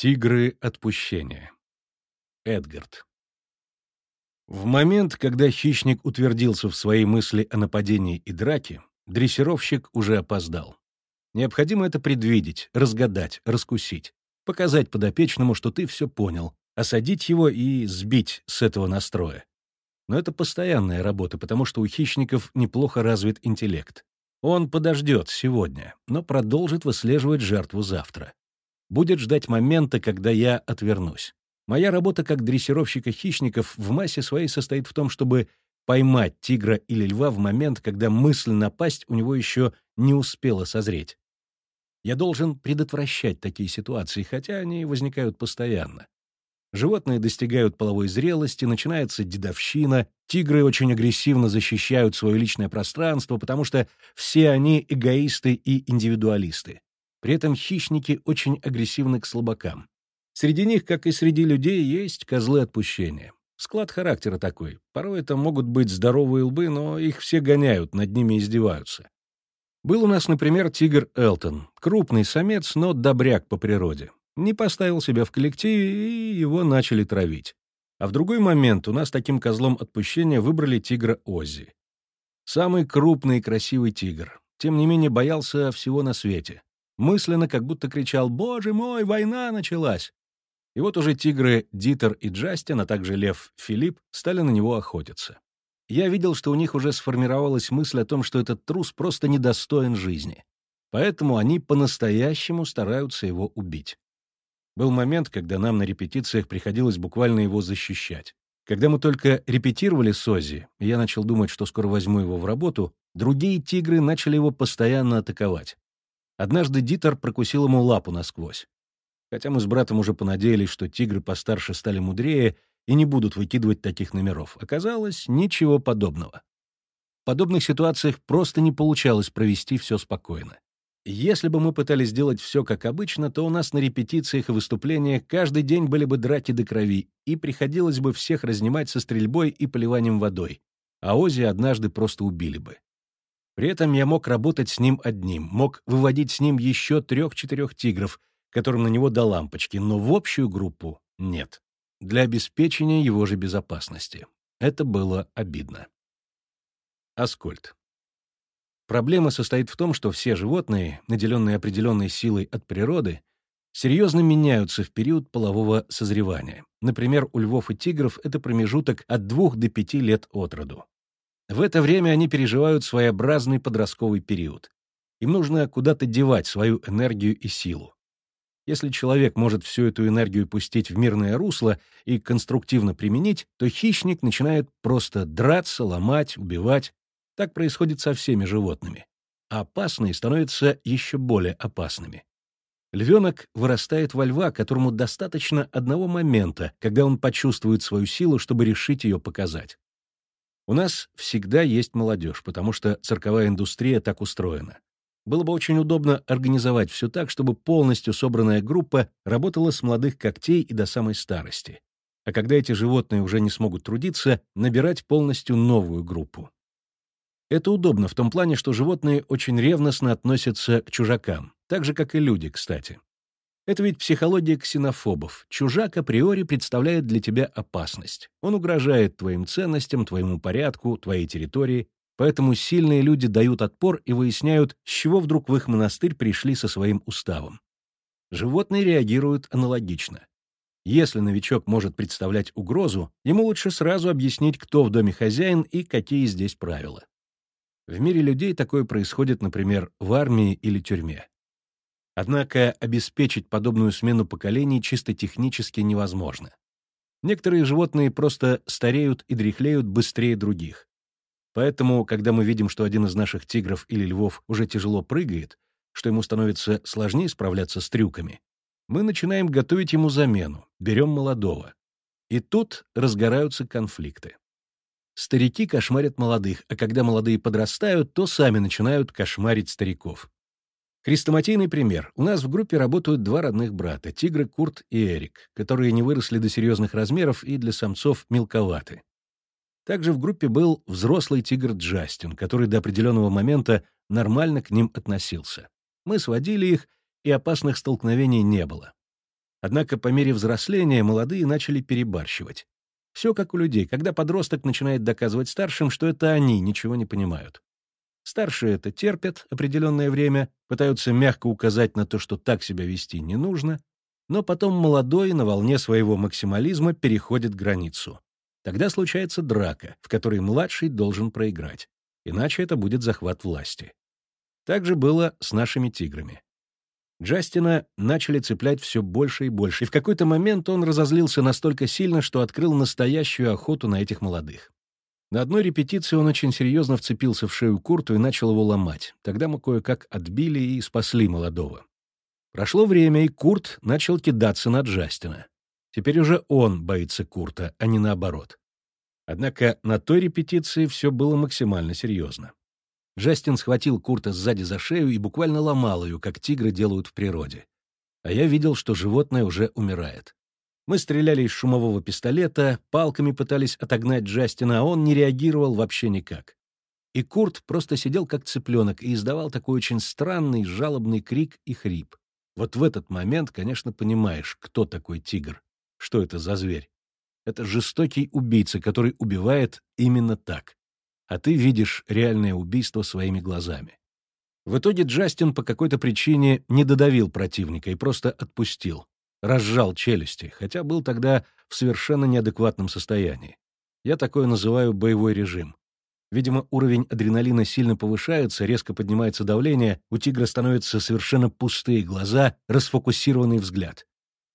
Тигры отпущения. Эдгард. В момент, когда хищник утвердился в своей мысли о нападении и драке, дрессировщик уже опоздал. Необходимо это предвидеть, разгадать, раскусить, показать подопечному, что ты все понял, осадить его и сбить с этого настроя. Но это постоянная работа, потому что у хищников неплохо развит интеллект. Он подождет сегодня, но продолжит выслеживать жертву завтра будет ждать момента, когда я отвернусь. Моя работа как дрессировщика хищников в массе своей состоит в том, чтобы поймать тигра или льва в момент, когда мысль напасть у него еще не успела созреть. Я должен предотвращать такие ситуации, хотя они возникают постоянно. Животные достигают половой зрелости, начинается дедовщина, тигры очень агрессивно защищают свое личное пространство, потому что все они эгоисты и индивидуалисты. При этом хищники очень агрессивны к слабакам. Среди них, как и среди людей, есть козлы отпущения. Склад характера такой. Порой это могут быть здоровые лбы, но их все гоняют, над ними издеваются. Был у нас, например, тигр Элтон. Крупный самец, но добряк по природе. Не поставил себя в коллективе, и его начали травить. А в другой момент у нас таким козлом отпущения выбрали тигра Оззи. Самый крупный и красивый тигр. Тем не менее боялся всего на свете. Мысленно как будто кричал «Боже мой, война началась!» И вот уже тигры Дитер и Джастин, а также лев Филипп, стали на него охотиться. Я видел, что у них уже сформировалась мысль о том, что этот трус просто недостоин жизни. Поэтому они по-настоящему стараются его убить. Был момент, когда нам на репетициях приходилось буквально его защищать. Когда мы только репетировали с Оззи, и я начал думать, что скоро возьму его в работу, другие тигры начали его постоянно атаковать. Однажды Дитер прокусил ему лапу насквозь. Хотя мы с братом уже понадеялись, что тигры постарше стали мудрее и не будут выкидывать таких номеров. Оказалось, ничего подобного. В подобных ситуациях просто не получалось провести все спокойно. Если бы мы пытались сделать все как обычно, то у нас на репетициях и выступлениях каждый день были бы драки до крови, и приходилось бы всех разнимать со стрельбой и поливанием водой, а Ози однажды просто убили бы. При этом я мог работать с ним одним, мог выводить с ним еще трех-четырех тигров, которым на него до лампочки, но в общую группу нет. Для обеспечения его же безопасности. Это было обидно. Аскольд. Проблема состоит в том, что все животные, наделенные определенной силой от природы, серьезно меняются в период полового созревания. Например, у львов и тигров это промежуток от 2 до 5 лет от роду. В это время они переживают своеобразный подростковый период. Им нужно куда-то девать свою энергию и силу. Если человек может всю эту энергию пустить в мирное русло и конструктивно применить, то хищник начинает просто драться, ломать, убивать. Так происходит со всеми животными. А опасные становятся еще более опасными. Львенок вырастает во льва, которому достаточно одного момента, когда он почувствует свою силу, чтобы решить ее показать. У нас всегда есть молодежь, потому что цирковая индустрия так устроена. Было бы очень удобно организовать все так, чтобы полностью собранная группа работала с молодых когтей и до самой старости. А когда эти животные уже не смогут трудиться, набирать полностью новую группу. Это удобно в том плане, что животные очень ревностно относятся к чужакам, так же, как и люди, кстати. Это ведь психология ксенофобов. Чужак априори представляет для тебя опасность. Он угрожает твоим ценностям, твоему порядку, твоей территории. Поэтому сильные люди дают отпор и выясняют, с чего вдруг в их монастырь пришли со своим уставом. Животные реагируют аналогично. Если новичок может представлять угрозу, ему лучше сразу объяснить, кто в доме хозяин и какие здесь правила. В мире людей такое происходит, например, в армии или тюрьме. Однако обеспечить подобную смену поколений чисто технически невозможно. Некоторые животные просто стареют и дряхлеют быстрее других. Поэтому, когда мы видим, что один из наших тигров или львов уже тяжело прыгает, что ему становится сложнее справляться с трюками, мы начинаем готовить ему замену, берем молодого. И тут разгораются конфликты. Старики кошмарят молодых, а когда молодые подрастают, то сами начинают кошмарить стариков. Хрестоматийный пример. У нас в группе работают два родных брата, тигры Курт и Эрик, которые не выросли до серьезных размеров и для самцов мелковаты. Также в группе был взрослый тигр Джастин, который до определенного момента нормально к ним относился. Мы сводили их, и опасных столкновений не было. Однако по мере взросления молодые начали перебарщивать. Все как у людей, когда подросток начинает доказывать старшим, что это они ничего не понимают. Старшие это терпят определенное время, пытаются мягко указать на то, что так себя вести не нужно, но потом молодой на волне своего максимализма переходит границу. Тогда случается драка, в которой младший должен проиграть, иначе это будет захват власти. Так же было с нашими тиграми. Джастина начали цеплять все больше и больше, и в какой-то момент он разозлился настолько сильно, что открыл настоящую охоту на этих молодых. На одной репетиции он очень серьезно вцепился в шею Курту и начал его ломать. Тогда мы кое-как отбили и спасли молодого. Прошло время, и Курт начал кидаться на Джастина. Теперь уже он боится Курта, а не наоборот. Однако на той репетиции все было максимально серьезно. Джастин схватил Курта сзади за шею и буквально ломал ее, как тигры делают в природе. А я видел, что животное уже умирает. Мы стреляли из шумового пистолета, палками пытались отогнать Джастина, а он не реагировал вообще никак. И Курт просто сидел как цыпленок и издавал такой очень странный, жалобный крик и хрип. Вот в этот момент, конечно, понимаешь, кто такой тигр, что это за зверь. Это жестокий убийца, который убивает именно так а ты видишь реальное убийство своими глазами. В итоге Джастин по какой-то причине не додавил противника и просто отпустил, разжал челюсти, хотя был тогда в совершенно неадекватном состоянии. Я такое называю боевой режим. Видимо, уровень адреналина сильно повышается, резко поднимается давление, у тигра становятся совершенно пустые глаза, расфокусированный взгляд.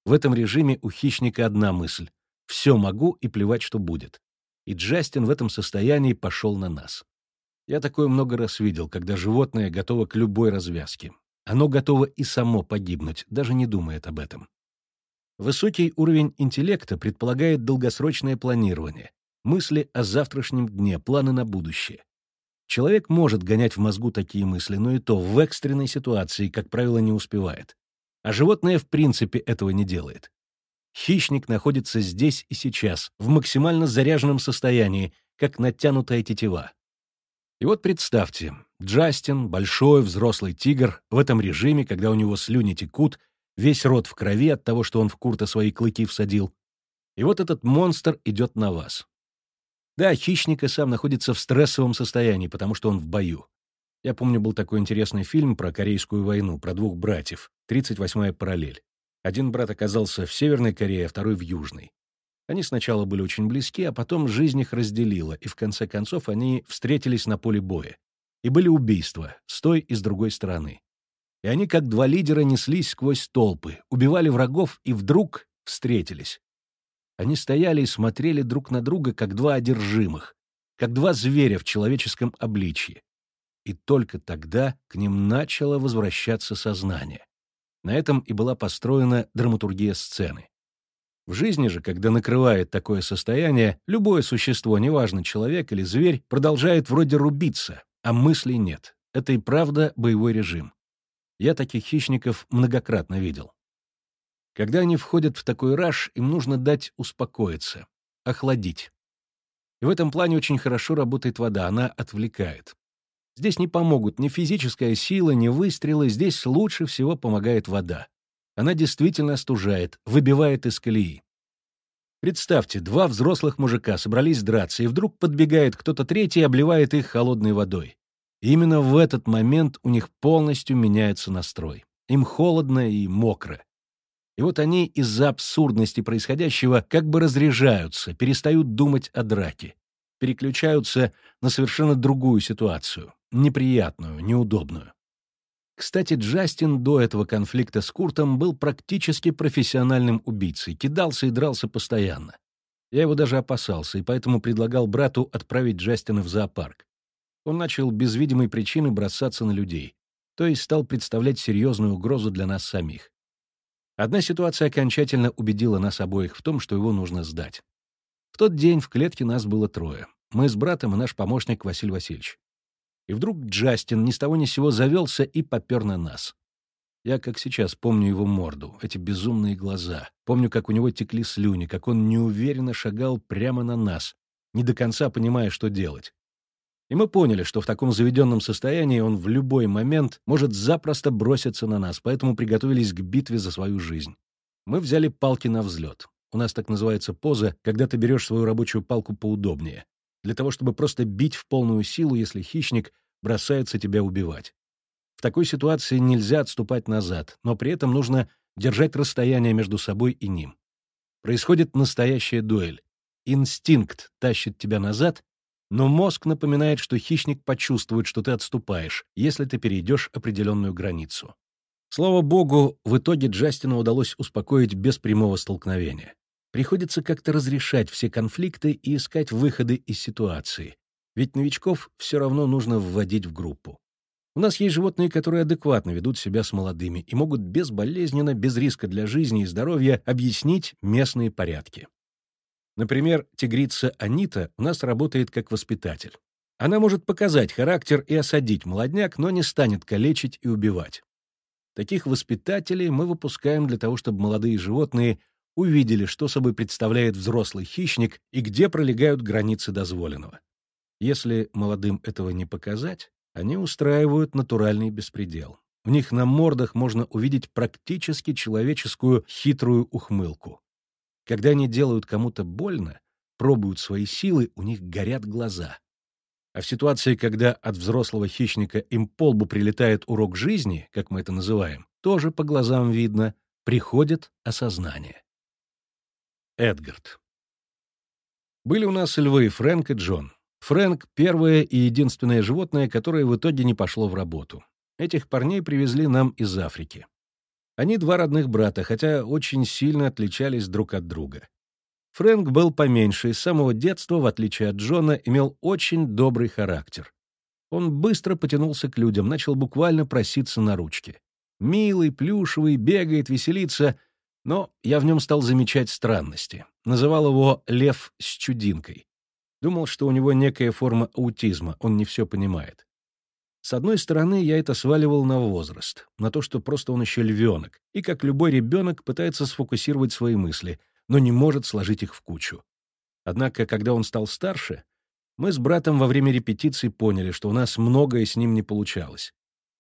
В этом режиме у хищника одна мысль — все могу и плевать, что будет и Джастин в этом состоянии пошел на нас. Я такое много раз видел, когда животное готово к любой развязке. Оно готово и само погибнуть, даже не думает об этом. Высокий уровень интеллекта предполагает долгосрочное планирование, мысли о завтрашнем дне, планы на будущее. Человек может гонять в мозгу такие мысли, но и то в экстренной ситуации, как правило, не успевает. А животное в принципе этого не делает. Хищник находится здесь и сейчас, в максимально заряженном состоянии, как натянутая тетива. И вот представьте, Джастин, большой взрослый тигр, в этом режиме, когда у него слюни текут, весь рот в крови от того, что он в Курта свои клыки всадил. И вот этот монстр идет на вас. Да, хищник и сам находится в стрессовом состоянии, потому что он в бою. Я помню, был такой интересный фильм про Корейскую войну, про двух братьев, «38-я параллель». Один брат оказался в Северной Корее, а второй в Южной. Они сначала были очень близки, а потом жизнь их разделила, и в конце концов они встретились на поле боя. И были убийства, с той и с другой стороны. И они, как два лидера, неслись сквозь толпы, убивали врагов и вдруг встретились. Они стояли и смотрели друг на друга, как два одержимых, как два зверя в человеческом обличье. И только тогда к ним начало возвращаться сознание. На этом и была построена драматургия сцены. В жизни же, когда накрывает такое состояние, любое существо, неважно, человек или зверь, продолжает вроде рубиться, а мыслей нет. Это и правда боевой режим. Я таких хищников многократно видел. Когда они входят в такой раж, им нужно дать успокоиться, охладить. И в этом плане очень хорошо работает вода, она отвлекает. Здесь не помогут ни физическая сила, ни выстрелы, здесь лучше всего помогает вода. Она действительно остужает, выбивает из колеи. Представьте, два взрослых мужика собрались драться, и вдруг подбегает кто-то третий и обливает их холодной водой. И именно в этот момент у них полностью меняется настрой. Им холодно и мокро. И вот они из-за абсурдности происходящего как бы разряжаются, перестают думать о драке, переключаются на совершенно другую ситуацию неприятную, неудобную. Кстати, Джастин до этого конфликта с Куртом был практически профессиональным убийцей, кидался и дрался постоянно. Я его даже опасался, и поэтому предлагал брату отправить Джастина в зоопарк. Он начал без видимой причины бросаться на людей, то есть стал представлять серьезную угрозу для нас самих. Одна ситуация окончательно убедила нас обоих в том, что его нужно сдать. В тот день в клетке нас было трое. Мы с братом и наш помощник Василий Васильевич. И вдруг Джастин ни с того ни сего завелся и попер на нас. Я, как сейчас, помню его морду, эти безумные глаза. Помню, как у него текли слюни, как он неуверенно шагал прямо на нас, не до конца понимая, что делать. И мы поняли, что в таком заведенном состоянии он в любой момент может запросто броситься на нас, поэтому приготовились к битве за свою жизнь. Мы взяли палки на взлет. У нас так называется поза, когда ты берешь свою рабочую палку поудобнее, для того, чтобы просто бить в полную силу, если хищник бросается тебя убивать. В такой ситуации нельзя отступать назад, но при этом нужно держать расстояние между собой и ним. Происходит настоящая дуэль. Инстинкт тащит тебя назад, но мозг напоминает, что хищник почувствует, что ты отступаешь, если ты перейдешь определенную границу. Слава богу, в итоге Джастину удалось успокоить без прямого столкновения. Приходится как-то разрешать все конфликты и искать выходы из ситуации, ведь новичков все равно нужно вводить в группу. У нас есть животные, которые адекватно ведут себя с молодыми и могут безболезненно, без риска для жизни и здоровья объяснить местные порядки. Например, тигрица Анита у нас работает как воспитатель. Она может показать характер и осадить молодняк, но не станет калечить и убивать. Таких воспитателей мы выпускаем для того, чтобы молодые животные увидели, что собой представляет взрослый хищник и где пролегают границы дозволенного. Если молодым этого не показать, они устраивают натуральный беспредел. У них на мордах можно увидеть практически человеческую хитрую ухмылку. Когда они делают кому-то больно, пробуют свои силы, у них горят глаза. А в ситуации, когда от взрослого хищника им по лбу прилетает урок жизни, как мы это называем, тоже по глазам видно, приходит осознание. Эдгард. Были у нас львы Фрэнк и Джон. Фрэнк — первое и единственное животное, которое в итоге не пошло в работу. Этих парней привезли нам из Африки. Они два родных брата, хотя очень сильно отличались друг от друга. Фрэнк был поменьше и с самого детства, в отличие от Джона, имел очень добрый характер. Он быстро потянулся к людям, начал буквально проситься на ручки. Милый, плюшевый, бегает, веселится, но я в нем стал замечать странности. Называл его «лев с чудинкой». Думал, что у него некая форма аутизма, он не все понимает. С одной стороны, я это сваливал на возраст, на то, что просто он еще львенок, и как любой ребенок пытается сфокусировать свои мысли, но не может сложить их в кучу. Однако, когда он стал старше, мы с братом во время репетиций поняли, что у нас многое с ним не получалось.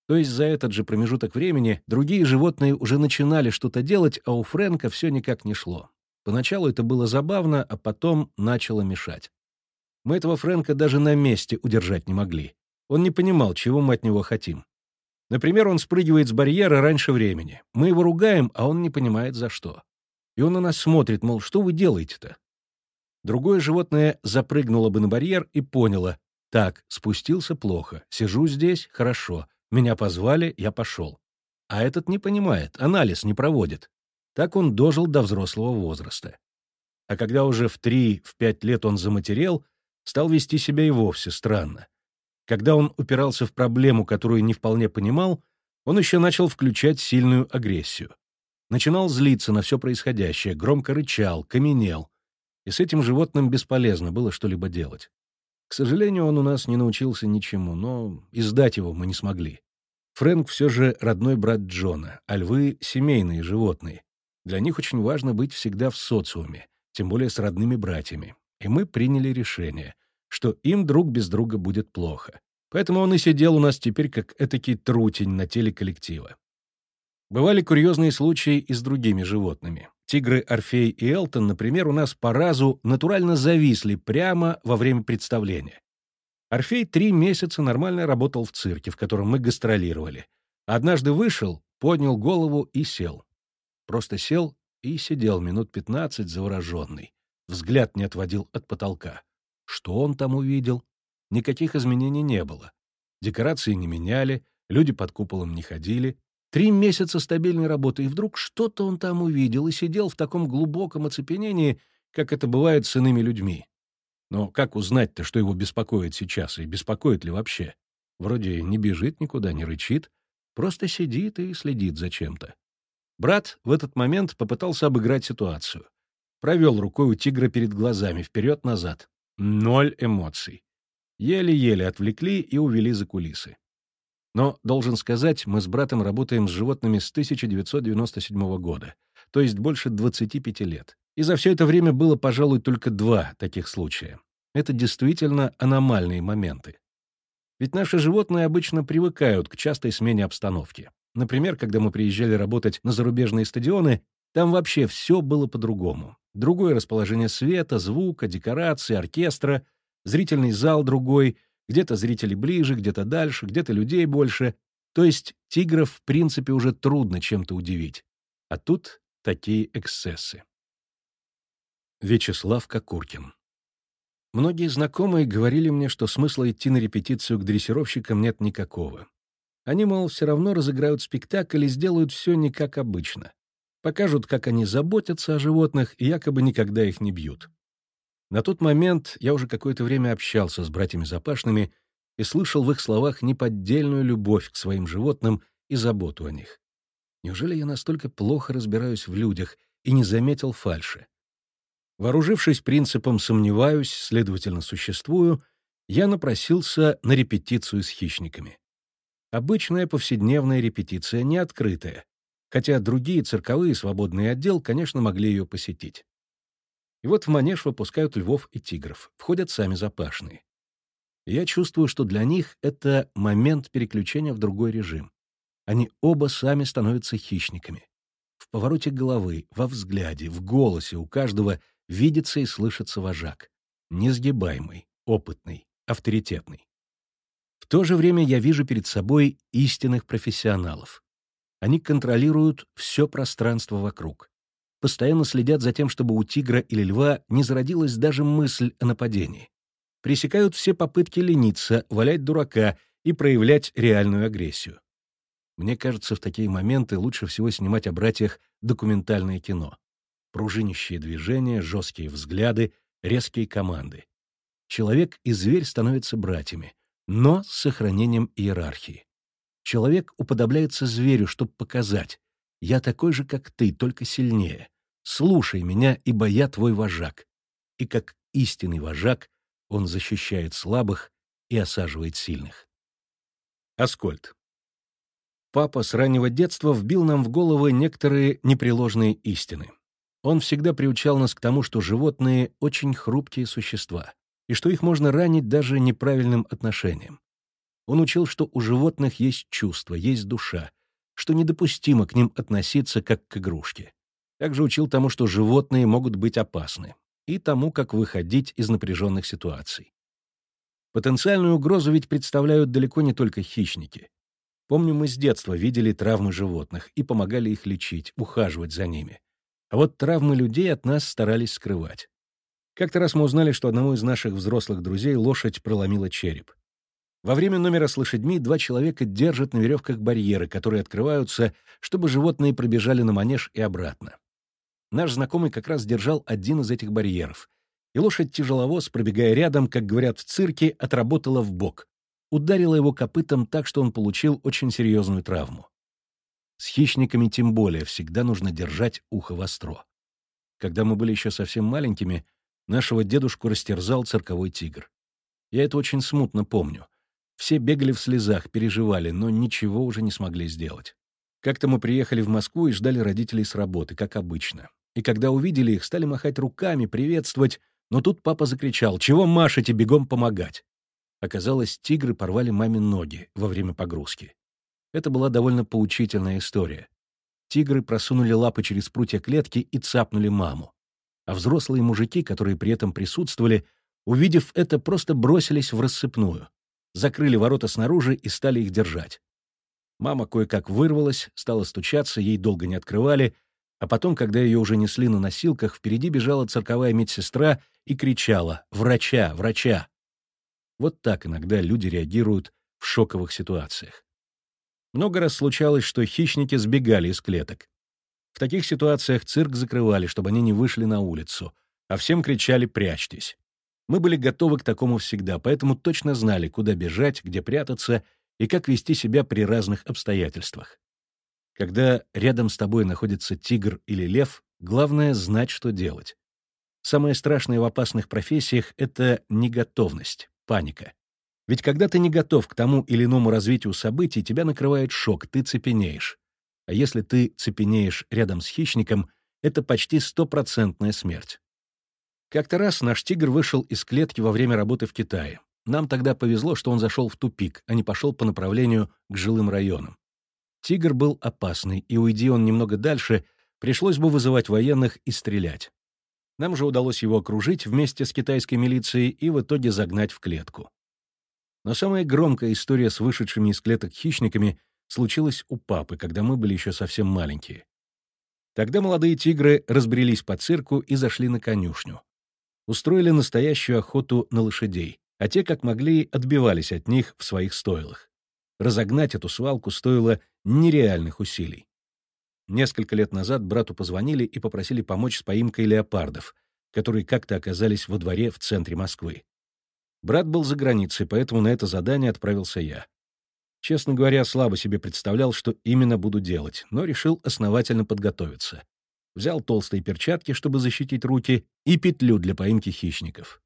То есть за этот же промежуток времени другие животные уже начинали что-то делать, а у Фрэнка все никак не шло. Поначалу это было забавно, а потом начало мешать. Мы этого Фрэнка даже на месте удержать не могли. Он не понимал, чего мы от него хотим. Например, он спрыгивает с барьера раньше времени. Мы его ругаем, а он не понимает, за что. И он на нас смотрит, мол, что вы делаете-то? Другое животное запрыгнуло бы на барьер и поняло. Так, спустился плохо, сижу здесь, хорошо, меня позвали, я пошел. А этот не понимает, анализ не проводит. Так он дожил до взрослого возраста. А когда уже в три, в пять лет он заматерел, стал вести себя и вовсе странно. Когда он упирался в проблему, которую не вполне понимал, он еще начал включать сильную агрессию. Начинал злиться на все происходящее, громко рычал, каменел. И с этим животным бесполезно было что-либо делать. К сожалению, он у нас не научился ничему, но издать его мы не смогли. Фрэнк все же родной брат Джона, а львы — семейные животные. Для них очень важно быть всегда в социуме, тем более с родными братьями и мы приняли решение, что им друг без друга будет плохо. Поэтому он и сидел у нас теперь как этакий трутень на теле коллектива. Бывали курьезные случаи и с другими животными. Тигры Орфей и Элтон, например, у нас по разу натурально зависли прямо во время представления. Орфей три месяца нормально работал в цирке, в котором мы гастролировали. Однажды вышел, поднял голову и сел. Просто сел и сидел минут пятнадцать завороженный взгляд не отводил от потолка. Что он там увидел? Никаких изменений не было. Декорации не меняли, люди под куполом не ходили. Три месяца стабильной работы, и вдруг что-то он там увидел и сидел в таком глубоком оцепенении, как это бывает с иными людьми. Но как узнать-то, что его беспокоит сейчас, и беспокоит ли вообще? Вроде не бежит никуда, не рычит, просто сидит и следит за чем-то. Брат в этот момент попытался обыграть ситуацию. Провел рукой у тигра перед глазами, вперед-назад. Ноль эмоций. Еле-еле отвлекли и увели за кулисы. Но, должен сказать, мы с братом работаем с животными с 1997 года, то есть больше 25 лет. И за все это время было, пожалуй, только два таких случая. Это действительно аномальные моменты. Ведь наши животные обычно привыкают к частой смене обстановки. Например, когда мы приезжали работать на зарубежные стадионы, Там вообще все было по-другому. Другое расположение света, звука, декорации, оркестра, зрительный зал другой, где-то зрители ближе, где-то дальше, где-то людей больше. То есть тигров, в принципе, уже трудно чем-то удивить. А тут такие эксцессы. Вячеслав Кокуркин Многие знакомые говорили мне, что смысла идти на репетицию к дрессировщикам нет никакого. Они, мол, все равно разыграют спектакль и сделают все не как обычно. Покажут, как они заботятся о животных и якобы никогда их не бьют. На тот момент я уже какое-то время общался с братьями Запашными и слышал в их словах неподдельную любовь к своим животным и заботу о них. Неужели я настолько плохо разбираюсь в людях и не заметил фальши? Вооружившись принципом «сомневаюсь, следовательно, существую», я напросился на репетицию с хищниками. Обычная повседневная репетиция, не открытая, хотя другие цирковые свободные отдел, конечно, могли ее посетить. И вот в манеж выпускают львов и тигров, входят сами запашные. я чувствую, что для них это момент переключения в другой режим. Они оба сами становятся хищниками. В повороте головы, во взгляде, в голосе у каждого видится и слышится вожак. Несгибаемый, опытный, авторитетный. В то же время я вижу перед собой истинных профессионалов. Они контролируют все пространство вокруг. Постоянно следят за тем, чтобы у тигра или льва не зародилась даже мысль о нападении. Пресекают все попытки лениться, валять дурака и проявлять реальную агрессию. Мне кажется, в такие моменты лучше всего снимать о братьях документальное кино. Пружинищие движения, жесткие взгляды, резкие команды. Человек и зверь становятся братьями, но с сохранением иерархии. Человек уподобляется зверю, чтобы показать, я такой же, как ты, только сильнее. Слушай меня, ибо я твой вожак. И как истинный вожак он защищает слабых и осаживает сильных. Аскольд. Папа с раннего детства вбил нам в головы некоторые непреложные истины. Он всегда приучал нас к тому, что животные — очень хрупкие существа, и что их можно ранить даже неправильным отношением. Он учил, что у животных есть чувства, есть душа, что недопустимо к ним относиться как к игрушке. Также учил тому, что животные могут быть опасны, и тому, как выходить из напряженных ситуаций. Потенциальную угрозу ведь представляют далеко не только хищники. Помню, мы с детства видели травмы животных и помогали их лечить, ухаживать за ними. А вот травмы людей от нас старались скрывать. Как-то раз мы узнали, что одному из наших взрослых друзей лошадь проломила череп. Во время номера с лошадьми два человека держат на веревках барьеры, которые открываются, чтобы животные пробежали на манеж и обратно. Наш знакомый как раз держал один из этих барьеров, и лошадь-тяжеловоз, пробегая рядом, как говорят в цирке, отработала в бок, ударила его копытом так, что он получил очень серьезную травму. С хищниками тем более всегда нужно держать ухо востро. Когда мы были еще совсем маленькими, нашего дедушку растерзал цирковой тигр. Я это очень смутно помню. Все бегали в слезах, переживали, но ничего уже не смогли сделать. Как-то мы приехали в Москву и ждали родителей с работы, как обычно. И когда увидели их, стали махать руками, приветствовать, но тут папа закричал «Чего машете, бегом помогать!» Оказалось, тигры порвали маме ноги во время погрузки. Это была довольно поучительная история. Тигры просунули лапы через прутья клетки и цапнули маму. А взрослые мужики, которые при этом присутствовали, увидев это, просто бросились в рассыпную закрыли ворота снаружи и стали их держать. Мама кое-как вырвалась, стала стучаться, ей долго не открывали, а потом, когда ее уже несли на носилках, впереди бежала цирковая медсестра и кричала «Врача! Врача!». Вот так иногда люди реагируют в шоковых ситуациях. Много раз случалось, что хищники сбегали из клеток. В таких ситуациях цирк закрывали, чтобы они не вышли на улицу, а всем кричали «Прячьтесь!». Мы были готовы к такому всегда, поэтому точно знали, куда бежать, где прятаться и как вести себя при разных обстоятельствах. Когда рядом с тобой находится тигр или лев, главное — знать, что делать. Самое страшное в опасных профессиях — это неготовность, паника. Ведь когда ты не готов к тому или иному развитию событий, тебя накрывает шок, ты цепенеешь. А если ты цепенеешь рядом с хищником, это почти стопроцентная смерть. Как-то раз наш тигр вышел из клетки во время работы в Китае. Нам тогда повезло, что он зашел в тупик, а не пошел по направлению к жилым районам. Тигр был опасный, и уйди он немного дальше, Пришлось бы вызывать военных и стрелять. Нам же удалось его окружить вместе с китайской милицией и в итоге загнать в клетку. Но самая громкая история с вышедшими из клеток хищниками случилась у папы, когда мы были еще совсем маленькие. Тогда молодые тигры разбрелись по цирку и зашли на конюшню. Устроили настоящую охоту на лошадей, а те, как могли, отбивались от них в своих стойлах. Разогнать эту свалку стоило нереальных усилий. Несколько лет назад брату позвонили и попросили помочь с поимкой леопардов, которые как-то оказались во дворе в центре Москвы. Брат был за границей, поэтому на это задание отправился я. Честно говоря, слабо себе представлял, что именно буду делать, но решил основательно подготовиться. Взял толстые перчатки, чтобы защитить руки, и петлю для поимки хищников.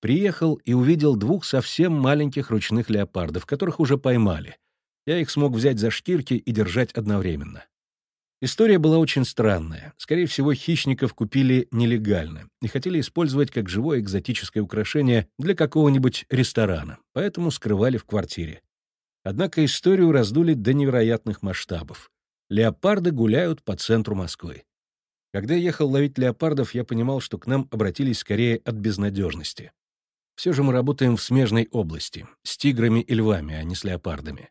Приехал и увидел двух совсем маленьких ручных леопардов, которых уже поймали. Я их смог взять за шкирки и держать одновременно. История была очень странная. Скорее всего, хищников купили нелегально и хотели использовать как живое экзотическое украшение для какого-нибудь ресторана, поэтому скрывали в квартире. Однако историю раздули до невероятных масштабов. Леопарды гуляют по центру Москвы. Когда я ехал ловить леопардов, я понимал, что к нам обратились скорее от безнадежности. Все же мы работаем в смежной области, с тиграми и львами, а не с леопардами.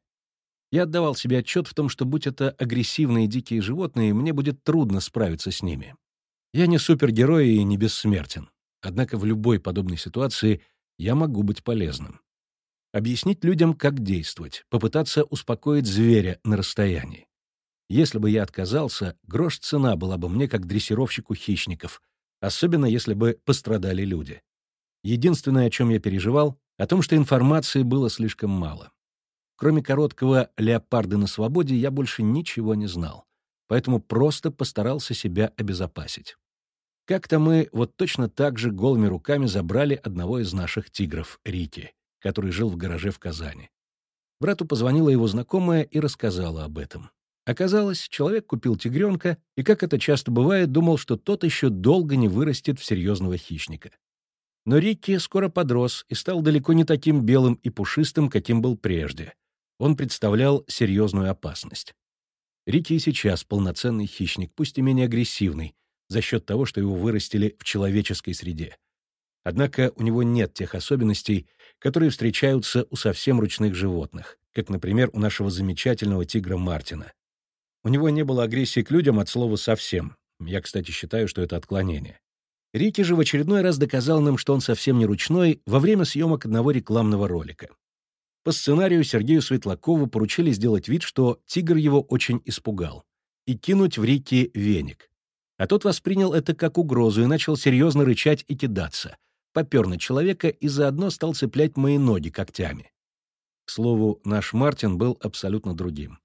Я отдавал себе отчет в том, что будь это агрессивные дикие животные, мне будет трудно справиться с ними. Я не супергерой и не бессмертен. Однако в любой подобной ситуации я могу быть полезным. Объяснить людям, как действовать, попытаться успокоить зверя на расстоянии. Если бы я отказался, грош цена была бы мне как дрессировщику хищников, особенно если бы пострадали люди. Единственное, о чем я переживал, о том, что информации было слишком мало. Кроме короткого «леопарды на свободе» я больше ничего не знал, поэтому просто постарался себя обезопасить. Как-то мы вот точно так же голыми руками забрали одного из наших тигров, Рики, который жил в гараже в Казани. Брату позвонила его знакомая и рассказала об этом. Оказалось, человек купил тигренка и, как это часто бывает, думал, что тот еще долго не вырастет в серьезного хищника. Но Рикки скоро подрос и стал далеко не таким белым и пушистым, каким был прежде, он представлял серьезную опасность. Рики и сейчас полноценный хищник, пусть и менее агрессивный, за счет того, что его вырастили в человеческой среде. Однако у него нет тех особенностей, которые встречаются у совсем ручных животных, как, например, у нашего замечательного тигра Мартина. У него не было агрессии к людям от слова «совсем». Я, кстати, считаю, что это отклонение. Рики же в очередной раз доказал нам, что он совсем не ручной во время съемок одного рекламного ролика. По сценарию Сергею Светлакову поручили сделать вид, что тигр его очень испугал, и кинуть в реки веник. А тот воспринял это как угрозу и начал серьезно рычать и кидаться. Попер на человека и заодно стал цеплять мои ноги когтями. К слову, наш Мартин был абсолютно другим.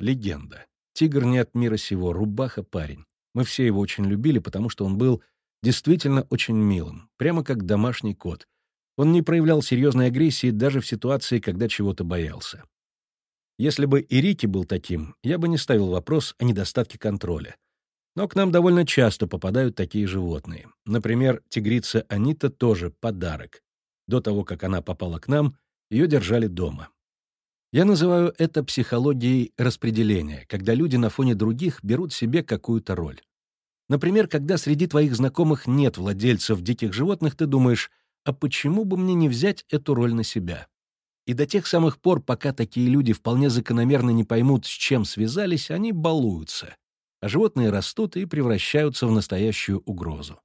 Легенда. Тигр не от мира сего, рубаха парень. Мы все его очень любили, потому что он был действительно очень милым, прямо как домашний кот, он не проявлял серьезной агрессии даже в ситуации, когда чего-то боялся. Если бы и Рики был таким, я бы не ставил вопрос о недостатке контроля. Но к нам довольно часто попадают такие животные. Например, тигрица Анита тоже подарок. До того, как она попала к нам, ее держали дома. Я называю это психологией распределения, когда люди на фоне других берут себе какую-то роль. Например, когда среди твоих знакомых нет владельцев диких животных, ты думаешь — а почему бы мне не взять эту роль на себя? И до тех самых пор, пока такие люди вполне закономерно не поймут, с чем связались, они балуются, а животные растут и превращаются в настоящую угрозу.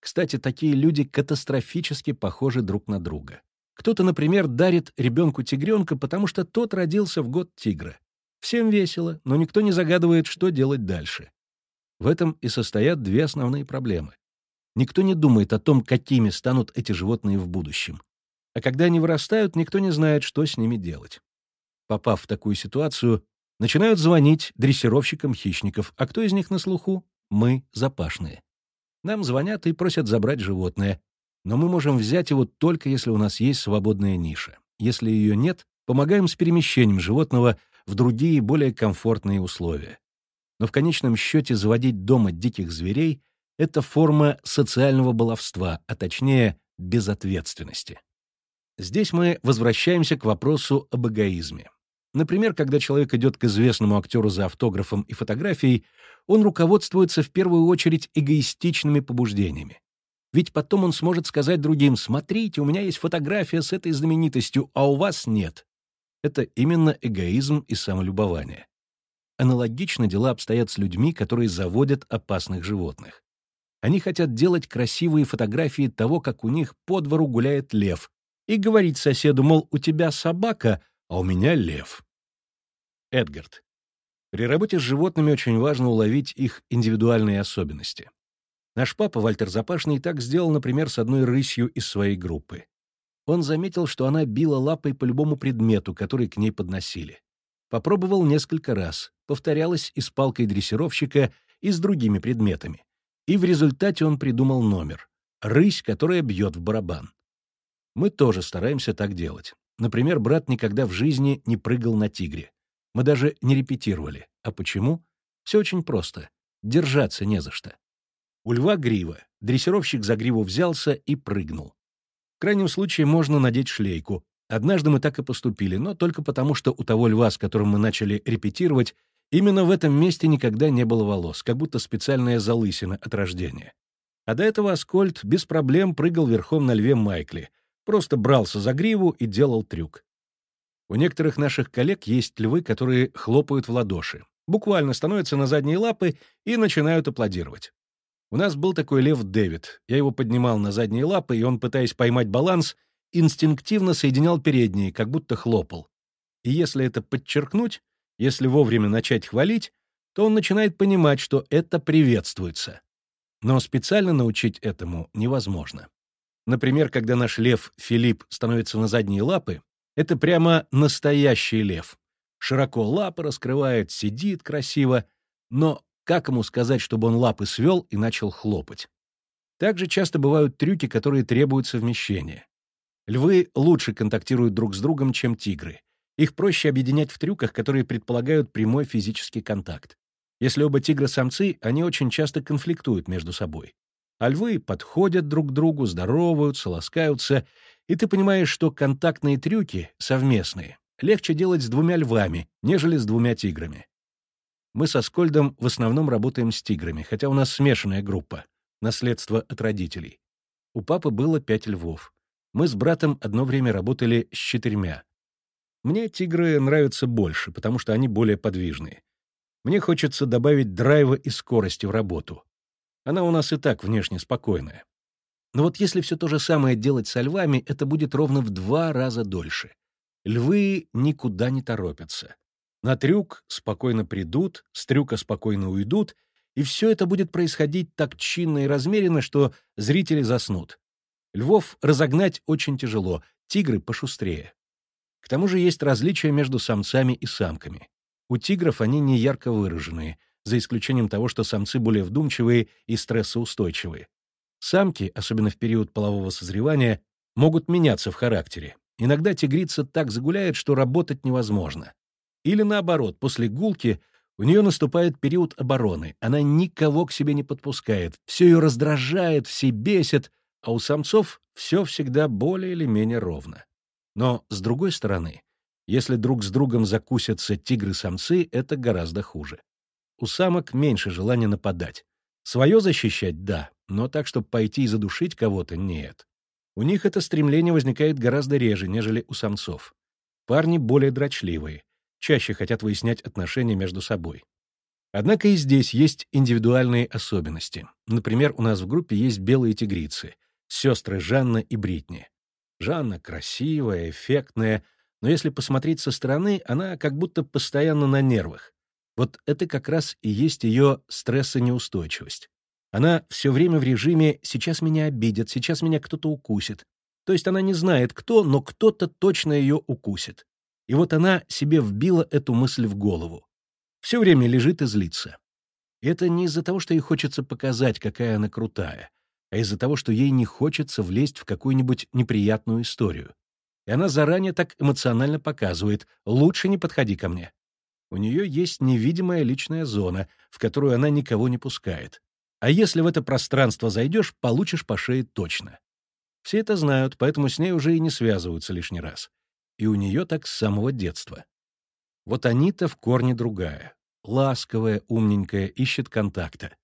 Кстати, такие люди катастрофически похожи друг на друга. Кто-то, например, дарит ребенку тигренка, потому что тот родился в год тигра. Всем весело, но никто не загадывает, что делать дальше. В этом и состоят две основные проблемы. Никто не думает о том, какими станут эти животные в будущем. А когда они вырастают, никто не знает, что с ними делать. Попав в такую ситуацию, начинают звонить дрессировщикам хищников, а кто из них на слуху? Мы, запашные. Нам звонят и просят забрать животное, но мы можем взять его только если у нас есть свободная ниша. Если ее нет, помогаем с перемещением животного в другие, более комфортные условия. Но в конечном счете заводить дома диких зверей это форма социального баловства, а точнее безответственности. Здесь мы возвращаемся к вопросу об эгоизме. Например, когда человек идет к известному актеру за автографом и фотографией, он руководствуется в первую очередь эгоистичными побуждениями. Ведь потом он сможет сказать другим «Смотрите, у меня есть фотография с этой знаменитостью, а у вас нет». Это именно эгоизм и самолюбование. Аналогично дела обстоят с людьми, которые заводят опасных животных. Они хотят делать красивые фотографии того, как у них по двору гуляет лев, и говорить соседу, мол, у тебя собака, а у меня лев. Эдгард. При работе с животными очень важно уловить их индивидуальные особенности. Наш папа, Вальтер Запашный, так сделал, например, с одной рысью из своей группы. Он заметил, что она била лапой по любому предмету, который к ней подносили. Попробовал несколько раз, повторялось и с палкой дрессировщика, и с другими предметами. И в результате он придумал номер — рысь, которая бьет в барабан. Мы тоже стараемся так делать. Например, брат никогда в жизни не прыгал на тигре. Мы даже не репетировали. А почему? Все очень просто. Держаться не за что. У льва грива. Дрессировщик за гриву взялся и прыгнул. В крайнем случае можно надеть шлейку. Однажды мы так и поступили, но только потому, что у того льва, с которым мы начали репетировать, именно в этом месте никогда не было волос, как будто специальная залысина от рождения. А до этого Аскольд без проблем прыгал верхом на льве Майкле, просто брался за гриву и делал трюк. У некоторых наших коллег есть львы, которые хлопают в ладоши, буквально становятся на задние лапы и начинают аплодировать. У нас был такой лев Дэвид. Я его поднимал на задние лапы, и он, пытаясь поймать баланс, инстинктивно соединял передние, как будто хлопал. И если это подчеркнуть, если вовремя начать хвалить, то он начинает понимать, что это приветствуется. Но специально научить этому невозможно. Например, когда наш лев Филипп становится на задние лапы, это прямо настоящий лев. Широко лапы раскрывает, сидит красиво, но как ему сказать, чтобы он лапы свел и начал хлопать? Также часто бывают трюки, которые требуют совмещения. Львы лучше контактируют друг с другом, чем тигры. Их проще объединять в трюках, которые предполагают прямой физический контакт. Если оба тигра-самцы, они очень часто конфликтуют между собой. А львы подходят друг к другу, здороваются, ласкаются и ты понимаешь, что контактные трюки, совместные, легче делать с двумя львами, нежели с двумя тиграми. Мы со Скольдом в основном работаем с тиграми, хотя у нас смешанная группа, наследство от родителей. У папы было пять львов. Мы с братом одно время работали с четырьмя. Мне тигры нравятся больше, потому что они более подвижные. Мне хочется добавить драйва и скорости в работу. Она у нас и так внешне спокойная. Но вот если все то же самое делать со львами, это будет ровно в два раза дольше. Львы никуда не торопятся. На трюк спокойно придут, с трюка спокойно уйдут, и все это будет происходить так чинно и размеренно, что зрители заснут. Львов разогнать очень тяжело, тигры пошустрее. К тому же есть различия между самцами и самками. У тигров они не ярко выраженные, за исключением того, что самцы более вдумчивые и стрессоустойчивые. Самки, особенно в период полового созревания, могут меняться в характере. Иногда тигрица так загуляет, что работать невозможно. Или наоборот, после гулки у нее наступает период обороны. Она никого к себе не подпускает, все ее раздражает, все бесит, а у самцов все всегда более или менее ровно. Но, с другой стороны, если друг с другом закусятся тигры-самцы, это гораздо хуже. У самок меньше желания нападать. Свое защищать — да, но так, чтобы пойти и задушить кого-то — нет. У них это стремление возникает гораздо реже, нежели у самцов. Парни более дрочливые, чаще хотят выяснять отношения между собой. Однако и здесь есть индивидуальные особенности. Например, у нас в группе есть белые тигрицы, сестры Жанна и Бритни. Жанна красивая, эффектная, но если посмотреть со стороны, она как будто постоянно на нервах. Вот это как раз и есть ее стрессонеустойчивость. Она все время в режиме «сейчас меня обидят, сейчас меня кто-то укусит». То есть она не знает, кто, но кто-то точно ее укусит. И вот она себе вбила эту мысль в голову. Все время лежит и злится. И это не из-за того, что ей хочется показать, какая она крутая, а из-за того, что ей не хочется влезть в какую-нибудь неприятную историю. И она заранее так эмоционально показывает «лучше не подходи ко мне». У нее есть невидимая личная зона, в которую она никого не пускает. А если в это пространство зайдешь, получишь по шее точно. Все это знают, поэтому с ней уже и не связываются лишний раз. И у нее так с самого детства. Вот Анита в корне другая. Ласковая, умненькая, ищет контакта.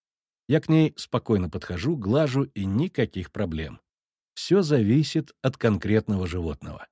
Я к ней спокойно подхожу, глажу, и никаких проблем. Все зависит от конкретного животного.